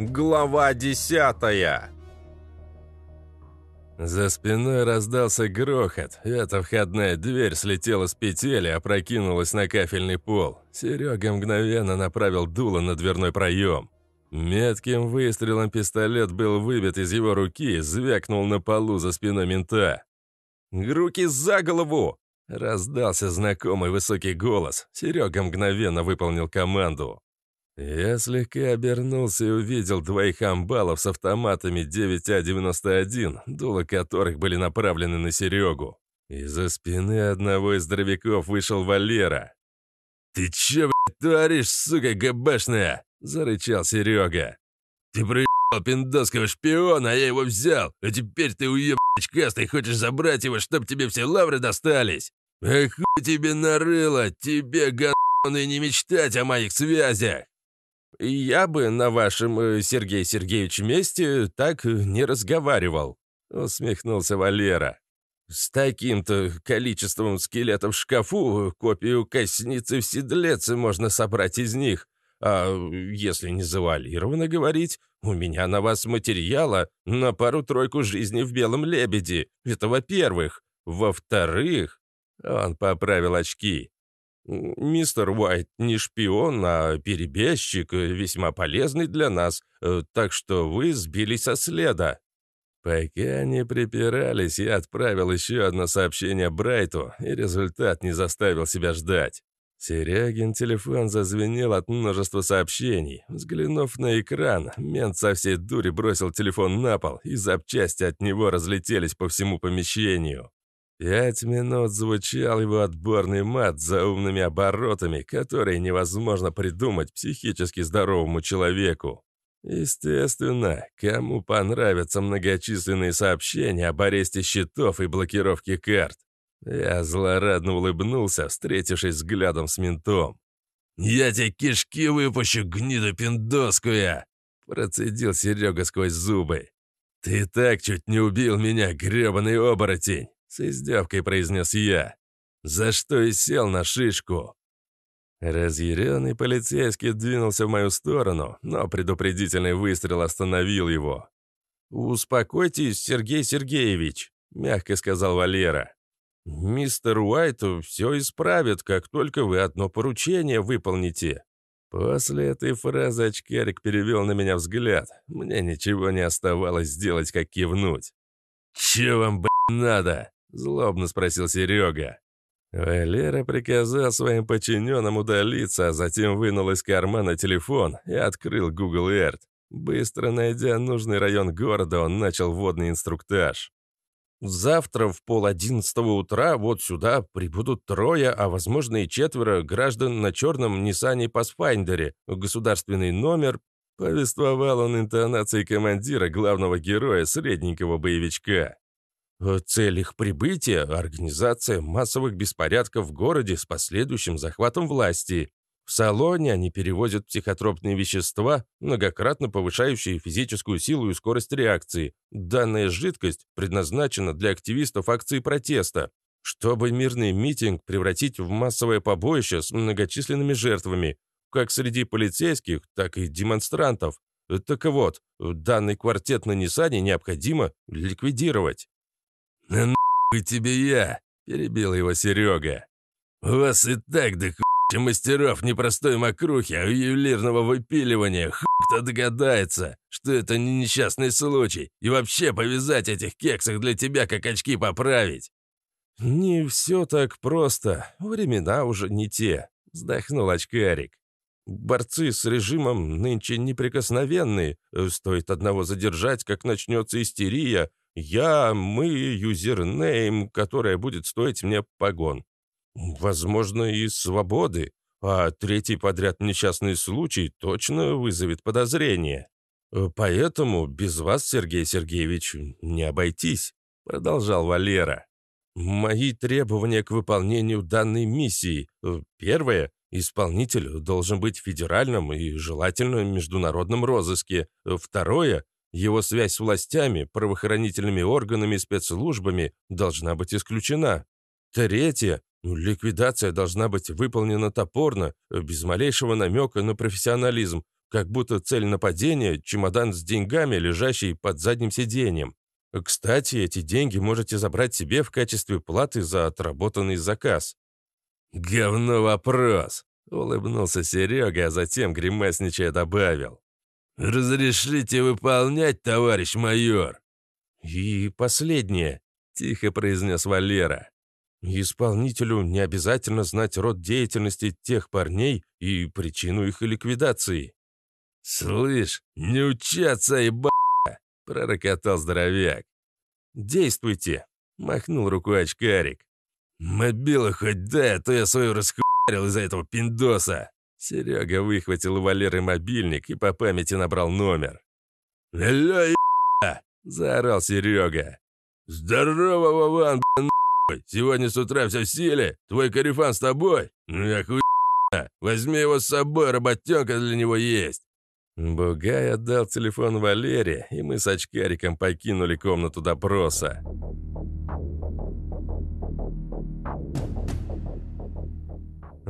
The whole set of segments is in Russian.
Глава десятая За спиной раздался грохот. Эта входная дверь слетела с петель и опрокинулась на кафельный пол. Серега мгновенно направил дуло на дверной проем. Метким выстрелом пистолет был выбит из его руки и звякнул на полу за спиной мента. «Руки за голову!» Раздался знакомый высокий голос. Серега мгновенно выполнил команду. Я слегка обернулся и увидел двоих амбалов с автоматами 9А91, дуло которых были направлены на Серегу. Из-за спины одного из здоровяков вышел Валера. «Ты че, блядь, творишь, сука ГБшная?» – зарычал Серега. «Ты проебал пиндосского шпиона, а я его взял, а теперь ты уеб очкастый хочешь забрать его, чтоб тебе все лавры достались? Хуй тебе нарыло, тебе, говно, не мечтать о моих связях!» «Я бы на вашем, э, Сергей Сергеевич, месте так не разговаривал», — усмехнулся Валера. «С таким-то количеством скелетов в шкафу копию косницы в седлеце можно собрать из них. А если не завалировано говорить, у меня на вас материала на пару-тройку жизни в белом лебеде. Это во-первых. Во-вторых...» Он поправил очки. «Мистер Уайт не шпион, а перебежчик, э, весьма полезный для нас, э, так что вы сбились со следа». Пока они припирались, я отправил еще одно сообщение Брайту, и результат не заставил себя ждать. Серегин телефон зазвенел от множества сообщений. Взглянув на экран, мент со всей дури бросил телефон на пол, и запчасти от него разлетелись по всему помещению. Пять минут звучал его отборный мат за умными оборотами, которые невозможно придумать психически здоровому человеку. Естественно, кому понравятся многочисленные сообщения об аресте счетов и блокировке карт. Я злорадно улыбнулся, встретившись взглядом с ментом. «Я тебе кишки выпущу, гнида пиндоская!» Процедил Серега сквозь зубы. «Ты так чуть не убил меня, гребаный оборотень!» С издевкой произнес я. За что и сел на шишку. Разъяренный полицейский двинулся в мою сторону, но предупредительный выстрел остановил его. «Успокойтесь, Сергей Сергеевич», — мягко сказал Валера. «Мистер Уайт все исправит, как только вы одно поручение выполните». После этой фразы очкарик перевел на меня взгляд. Мне ничего не оставалось сделать, как кивнуть. «Че вам, блядь, надо?» Злобно спросил Серега. Валера приказал своим подчиненным удалиться, а затем вынул из кармана телефон и открыл Google Earth. Быстро найдя нужный район города, он начал водный инструктаж. «Завтра в пол одиннадцатого утра вот сюда прибудут трое, а возможно и четверо граждан на черном Ниссане Пасфайндере. Государственный номер...» Повествовал он интонацией командира главного героя средненького боевичка. Э, цель их прибытия – организация массовых беспорядков в городе с последующим захватом власти. В салоне они перевозят психотропные вещества, многократно повышающие физическую силу и скорость реакции. Данная жидкость предназначена для активистов акции протеста, чтобы мирный митинг превратить в массовое побоище с многочисленными жертвами, как среди полицейских, так и демонстрантов. Так вот, данный квартет на Ниссане необходимо ликвидировать. «Нахуй тебе я!» – перебил его Серега. «У вас и так да хуй мастеров непростой мокрухи, а ювелирного выпиливания хуй кто догадается, что это не несчастный случай, и вообще повязать этих кексах для тебя как очки поправить». «Не все так просто, времена уже не те», – вздохнул очкарик. «Борцы с режимом нынче неприкосновенные, стоит одного задержать, как начнется истерия, я, мы, юзернейм, которая будет стоить мне погон. Возможно, и свободы. А третий подряд несчастный случай точно вызовет подозрение. Поэтому без вас, Сергей Сергеевич, не обойтись, продолжал Валера. Мои требования к выполнению данной миссии. Первое. Исполнитель должен быть федеральным и желательно международном розыске. Второе. Его связь с властями, правоохранительными органами и спецслужбами должна быть исключена. Третье. Ликвидация должна быть выполнена топорно, без малейшего намека на профессионализм. как будто цель нападения – чемодан с деньгами, лежащий под задним сиденьем. Кстати, эти деньги можете забрать себе в качестве платы за отработанный заказ». «Говно вопрос», — улыбнулся Серега, а затем, гримасничая, добавил. «Разрешите выполнять, товарищ майор?» «И последнее», — тихо произнес Валера. «Исполнителю не обязательно знать род деятельности тех парней и причину их ликвидации». «Слышь, не учаться, еба!» — пророкотал здоровяк. «Действуйте!» — махнул рукой очкарик. «Мобилу хоть дай, а то я свою расхуярил из-за этого пиндоса!» Серега выхватил у Валеры мобильник и по памяти набрал номер. «Алло, ебать!» — заорал Серега. «Здорово, Вован, блин, Сегодня с утра все в силе? Твой корефан с тобой? Ну я хуй Возьми его с собой, работенка для него есть!» Бугай отдал телефон Валере, и мы с очкариком покинули комнату допроса.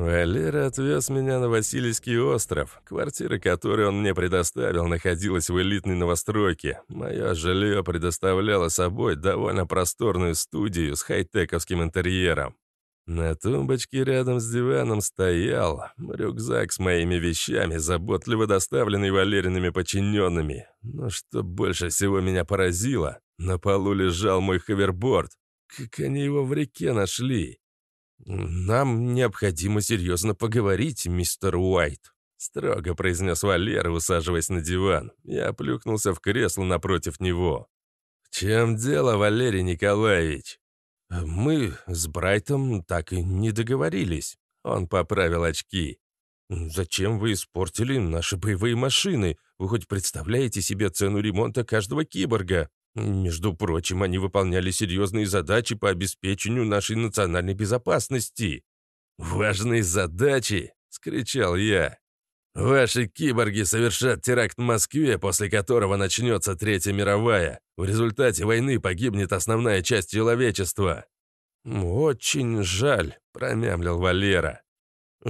Валера отвез меня на Васильевский остров. Квартира, которую он мне предоставил, находилась в элитной новостройке. Мое жилье предоставляло собой довольно просторную студию с хай-тековским интерьером. На тумбочке рядом с диваном стоял рюкзак с моими вещами, заботливо доставленный Валериными подчиненными. Но что больше всего меня поразило, на полу лежал мой ховерборд. Как они его в реке нашли? «Нам необходимо серьезно поговорить, мистер Уайт», — строго произнес Валера, усаживаясь на диван. Я плюхнулся в кресло напротив него. «В чем дело, Валерий Николаевич?» «Мы с Брайтом так и не договорились». Он поправил очки. «Зачем вы испортили наши боевые машины? Вы хоть представляете себе цену ремонта каждого киборга? Между прочим, они выполняли серьезные задачи по обеспечению нашей национальной безопасности. «Важные задачи!» — скричал я. «Ваши киборги совершат теракт в Москве, после которого начнется Третья мировая. В результате войны погибнет основная часть человечества». «Очень жаль», — промямлил Валера.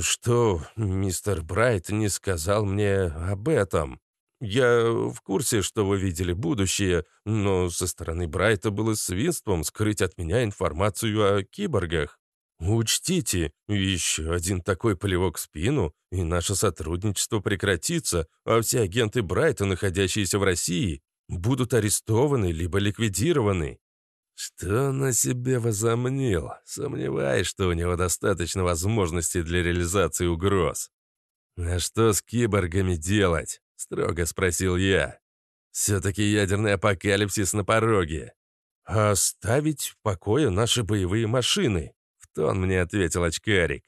«Что мистер Брайт не сказал мне об этом?» Я в курсе, что вы видели будущее, но со стороны Брайта было свинством скрыть от меня информацию о киборгах. Учтите, еще один такой плевок в спину, и наше сотрудничество прекратится, а все агенты Брайта, находящиеся в России, будут арестованы либо ликвидированы. Что на себе возомнил? Сомневаюсь, что у него достаточно возможностей для реализации угроз. А что с киборгами делать? — строго спросил я. «Все-таки ядерный апокалипсис на пороге». «Оставить в покое наши боевые машины», — в тон мне ответил очкарик.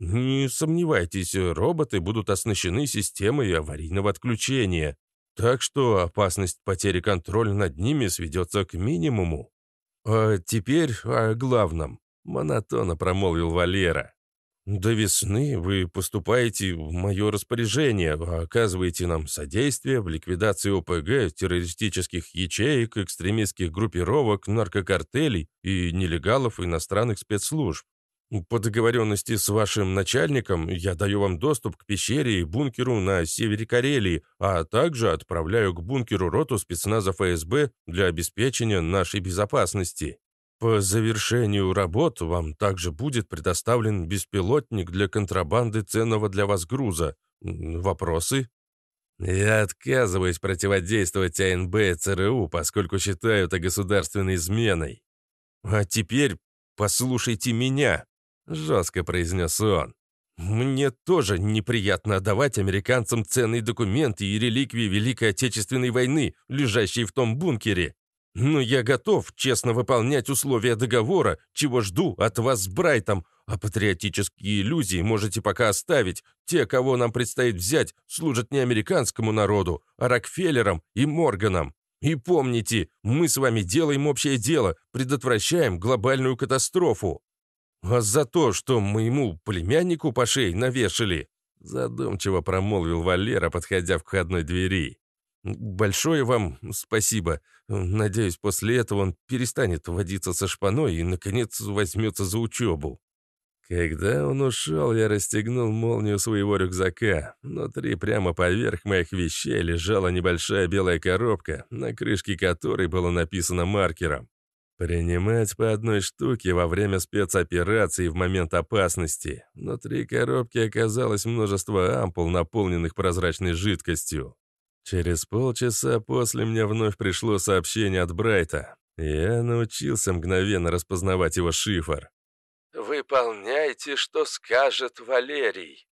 «Не сомневайтесь, роботы будут оснащены системой аварийного отключения, так что опасность потери контроля над ними сведется к минимуму». «А теперь о главном», — монотонно промолвил Валера. До весны вы поступаете в мое распоряжение, оказываете нам содействие в ликвидации ОПГ, террористических ячеек, экстремистских группировок, наркокартелей и нелегалов иностранных спецслужб. По договоренности с вашим начальником я даю вам доступ к пещере и бункеру на севере Карелии, а также отправляю к бункеру роту спецназа ФСБ для обеспечения нашей безопасности. По завершению работ вам также будет предоставлен беспилотник для контрабанды ценного для вас груза. Вопросы? Я отказываюсь противодействовать АНБ и ЦРУ, поскольку считаю это государственной изменой. А теперь послушайте меня, жестко произнес он. Мне тоже неприятно отдавать американцам ценные документы и реликвии Великой Отечественной войны, лежащие в том бункере. Но я готов честно выполнять условия договора, чего жду от вас с Брайтом, а патриотические иллюзии можете пока оставить. Те, кого нам предстоит взять, служат не американскому народу, а Рокфеллерам и Морганам. И помните, мы с вами делаем общее дело, предотвращаем глобальную катастрофу. А за то, что моему племяннику по шее навешали, задумчиво промолвил Валера, подходя к входной двери. «Большое вам спасибо. Надеюсь, после этого он перестанет водиться со шпаной и, наконец, возьмется за учебу». Когда он ушел, я расстегнул молнию своего рюкзака. Внутри, прямо поверх моих вещей, лежала небольшая белая коробка, на крышке которой было написано маркером. Принимать по одной штуке во время спецоперации в момент опасности. Внутри коробки оказалось множество ампул, наполненных прозрачной жидкостью. Через полчаса после мне вновь пришло сообщение от Брайта. Я научился мгновенно распознавать его шифр. «Выполняйте, что скажет Валерий».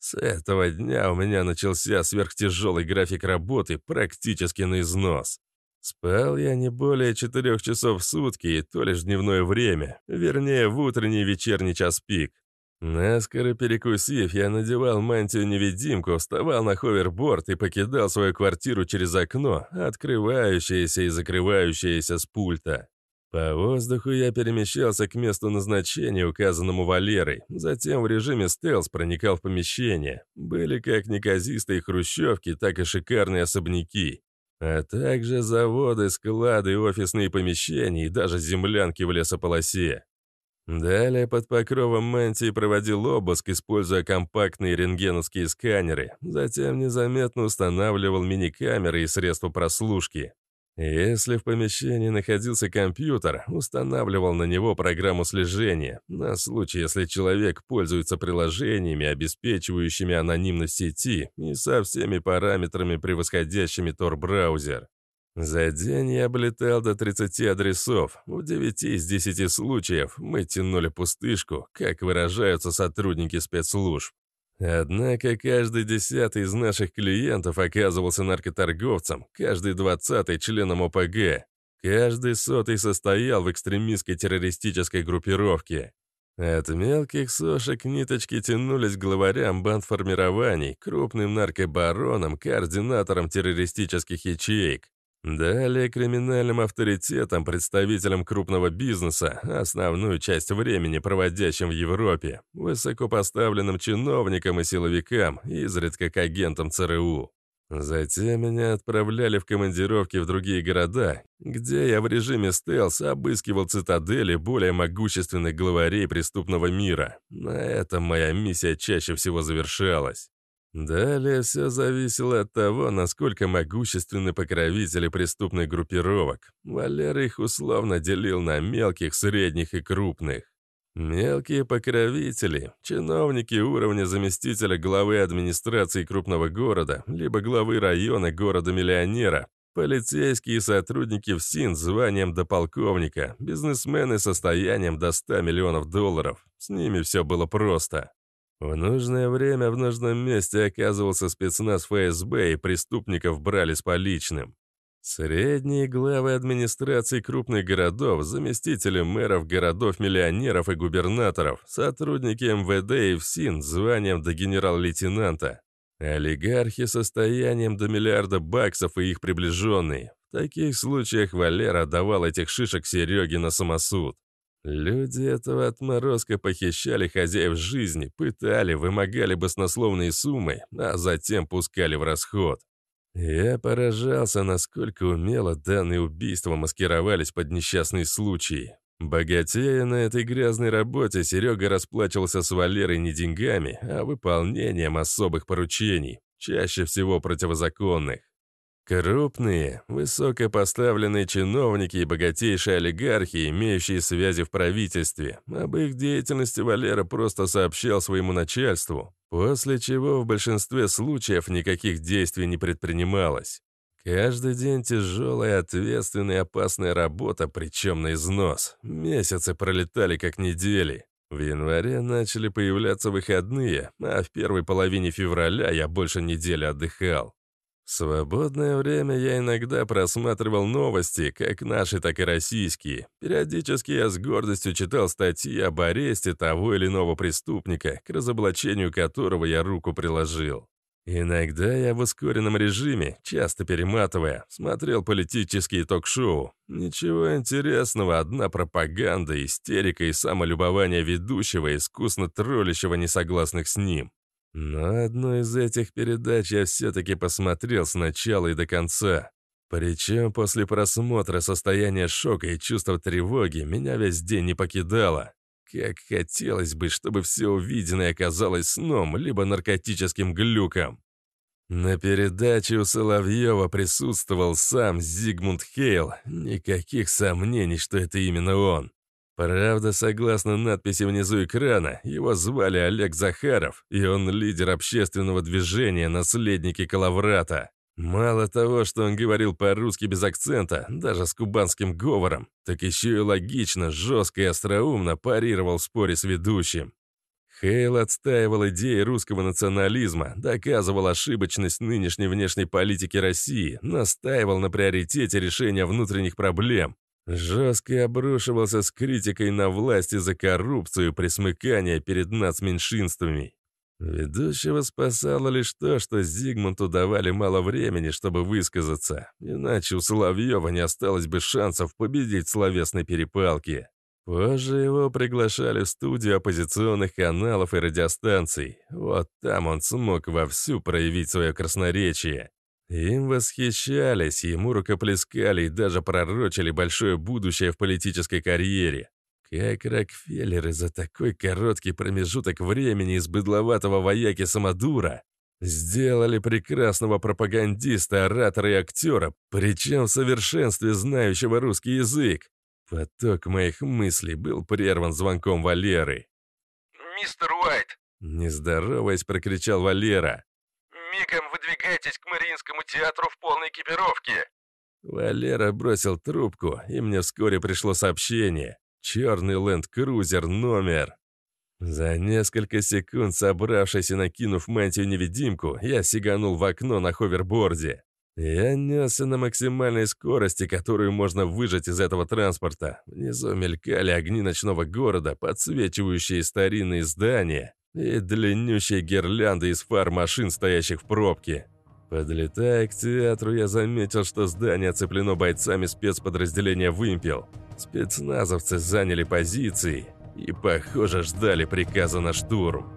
С этого дня у меня начался сверхтяжелый график работы практически на износ. Спал я не более четырех часов в сутки, и то лишь дневное время, вернее, в утренний и вечерний час пик. Наскоро перекусив, я надевал мантию-невидимку, вставал на ховерборд и покидал свою квартиру через окно, открывающееся и закрывающееся с пульта. По воздуху я перемещался к месту назначения, указанному Валерой, затем в режиме стелс проникал в помещение. Были как неказистые хрущевки, так и шикарные особняки, а также заводы, склады, офисные помещения и даже землянки в лесополосе. Далее под покровом мантии проводил обыск, используя компактные рентгеновские сканеры, затем незаметно устанавливал мини-камеры и средства прослушки. Если в помещении находился компьютер, устанавливал на него программу слежения, на случай, если человек пользуется приложениями, обеспечивающими анонимность сети и со всеми параметрами, превосходящими Tor-браузер. За день я облетал до 30 адресов. В 9 из 10 случаев мы тянули пустышку, как выражаются сотрудники спецслужб. Однако каждый десятый из наших клиентов оказывался наркоторговцем, каждый двадцатый – членом ОПГ, каждый сотый состоял в экстремистской террористической группировке. От мелких сошек ниточки тянулись к главарям бандформирований, крупным наркобаронам, координаторам террористических ячеек. Далее криминальным авторитетам, представителям крупного бизнеса, основную часть времени проводящим в Европе, высокопоставленным чиновникам и силовикам, изредка к агентам ЦРУ. Затем меня отправляли в командировки в другие города, где я в режиме стелс обыскивал цитадели более могущественных главарей преступного мира. На этом моя миссия чаще всего завершалась. Далее все зависело от того, насколько могущественны покровители преступных группировок. Валера их условно делил на мелких, средних и крупных. Мелкие покровители, чиновники уровня заместителя главы администрации крупного города, либо главы района города-миллионера, полицейские сотрудники в СИН с званием до полковника, бизнесмены состоянием до 100 миллионов долларов. С ними все было просто. В нужное время в нужном месте оказывался спецназ ФСБ, и преступников брали с поличным. Средние главы администрации крупных городов, заместители мэров городов-миллионеров и губернаторов, сотрудники МВД и ФСИН с званием до генерал-лейтенанта, олигархи состоянием до миллиарда баксов и их приближенные. В таких случаях Валера давал этих шишек Сереге на самосуд. Люди этого отморозка похищали хозяев жизни, пытали, вымогали баснословные суммы, а затем пускали в расход. Я поражался, насколько умело данные убийства маскировались под несчастные случаи. Богатея на этой грязной работе, Серега расплачивался с Валерой не деньгами, а выполнением особых поручений, чаще всего противозаконных. Крупные, высокопоставленные чиновники и богатейшие олигархи, имеющие связи в правительстве. Об их деятельности Валера просто сообщал своему начальству, после чего в большинстве случаев никаких действий не предпринималось. Каждый день тяжелая, ответственная опасная работа, причем на износ. Месяцы пролетали как недели. В январе начали появляться выходные, а в первой половине февраля я больше недели отдыхал. В свободное время я иногда просматривал новости, как наши, так и российские. Периодически я с гордостью читал статьи об аресте того или иного преступника, к разоблачению которого я руку приложил. Иногда я в ускоренном режиме, часто перематывая, смотрел политические ток-шоу. Ничего интересного, одна пропаганда, истерика и самолюбование ведущего, искусно троллящего несогласных с ним. Но одну из этих передач я все-таки посмотрел с начала и до конца. Причем после просмотра состояние шока и чувства тревоги меня весь день не покидало. Как хотелось бы, чтобы все увиденное оказалось сном, либо наркотическим глюком. На передаче у Соловьева присутствовал сам Зигмунд Хейл. Никаких сомнений, что это именно он. Правда, согласно надписи внизу экрана, его звали Олег Захаров, и он лидер общественного движения «Наследники Калаврата». Мало того, что он говорил по-русски без акцента, даже с кубанским говором, так еще и логично, жестко и остроумно парировал в споре с ведущим. Хейл отстаивал идеи русского национализма, доказывал ошибочность нынешней внешней политики России, настаивал на приоритете решения внутренних проблем, жестко обрушивался с критикой на власть за коррупцию и присмыкание перед нацменьшинствами. Ведущего спасало лишь то, что Зигмунту давали мало времени, чтобы высказаться, иначе у Соловьева не осталось бы шансов победить в словесной перепалке. Позже его приглашали в студию оппозиционных каналов и радиостанций. Вот там он смог вовсю проявить свое красноречие. Им восхищались, ему рукоплескали и даже пророчили большое будущее в политической карьере. Как Рокфеллеры за такой короткий промежуток времени из быдловатого вояки Самодура сделали прекрасного пропагандиста, оратора и актера, причем в совершенстве знающего русский язык. Поток моих мыслей был прерван звонком Валеры. «Мистер Уайт!» Не здороваясь, прокричал Валера. «Мигом выдвигайтесь к Мариинскому театру в полной экипировке!» Валера бросил трубку, и мне вскоре пришло сообщение. Черный ленд-крузер номер. За несколько секунд, собравшись и накинув мантию-невидимку, я сиганул в окно на ховерборде. Я несся на максимальной скорости, которую можно выжать из этого транспорта. Внизу мелькали огни ночного города, подсвечивающие старинные здания и длиннющие гирлянды из фар машин, стоящих в пробке. Подлетая к театру, я заметил, что здание оцеплено бойцами спецподразделения «Вымпел». Спецназовцы заняли позиции и, похоже, ждали приказа на штурм.